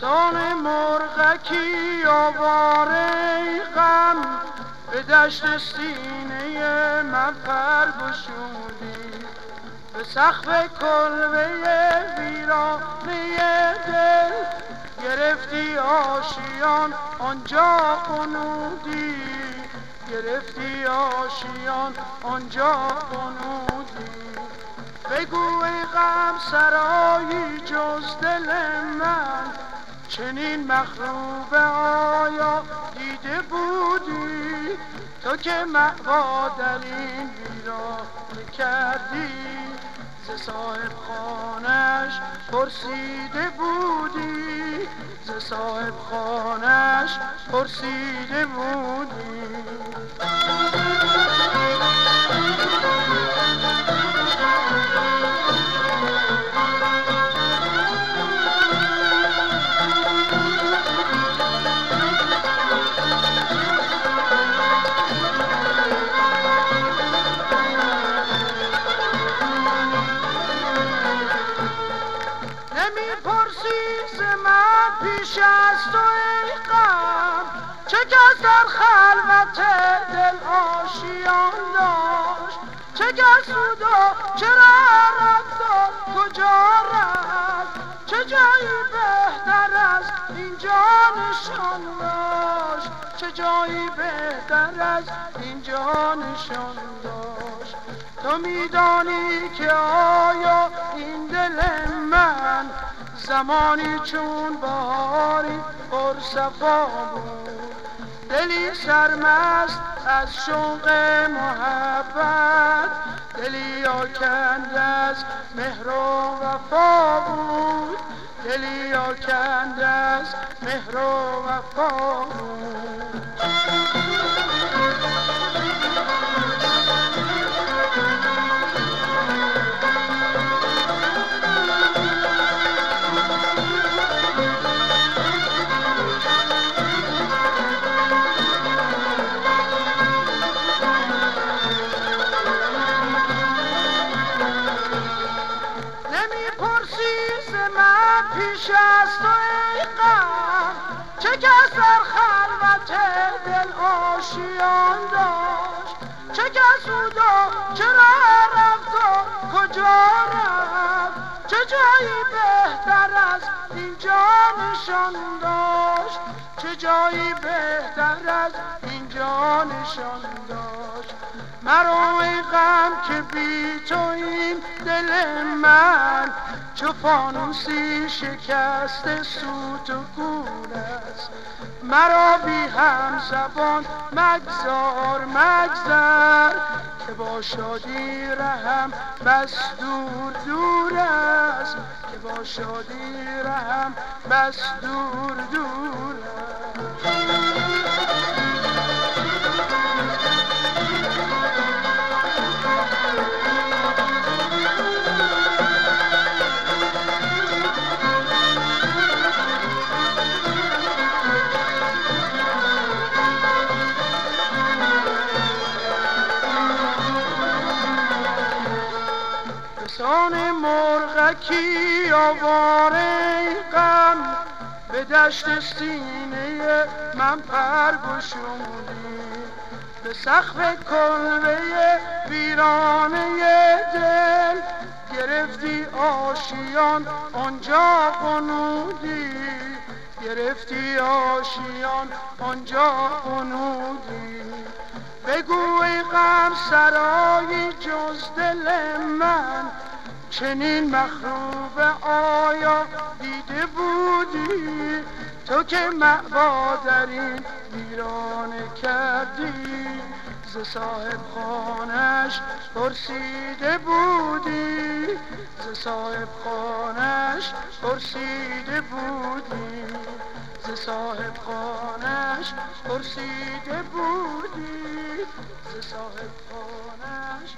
سان مرغکی آواره غم. به دشت سینه من پر گشودی به سخف کلبه ویرانه دل گرفتی آشیان آنجا قنودی گرفتی آشیان آنجا قنودی بگو ای غم سرایی جز دل من. چنین مخروب آیا دیده بودی؟ تو که معوا در این ویران کردی ز صاحب خانش پرسیده بودی. ز صاحب خانش پرسیده بودی. پیش از تو ای چه کس در خلوت دل آشیان داشت؟ چه و چرا رفت و کجا رفت؟ چه جایی بهتر از اینجا نشان داشت؟ چه جایی بهتر از اینجا نشان داشت؟ تو میدانی که آیا این دل من زمانی چون باری پر صفا بود دلی سرمست از شوق محبت. دلی آکند از مهر و وفا بود. دلی آکند از مهر و وفا بود. پیش از تو ای غم چه کس در خلوت دل آشیان داشت. چه کس بود و چرا رفت و کجا رفت. چه جایی بهتر از اینجا نشان داشت. چه جایی بهتر از اینجا نشان داشت. مرا غم که بی تو این دل من چو فانوسی شکست سوت و گور است. مرا بی هم زبان مگذار مگذر که با شادی رهم بس دور دور است. که با شادی رهم بس دور دور است. سان مرغکی آواره غم. به دشت سینه من پر گشودی. به سقف کلبه ویرانه دل گرفتی آشیان آنجا قنودی گرفتی آشیان آنجا قنودی بگو ای غم سرای جز دل من. چنین مخروب آیا دیده بودی؟ تو که معوا در این ویرانه کردی. ز صاحب خانش پرسیده بودی. ز صاحب خانش پرسیده بودی. ز صاحب خانش پرسیده بودی. ز صاحب خانش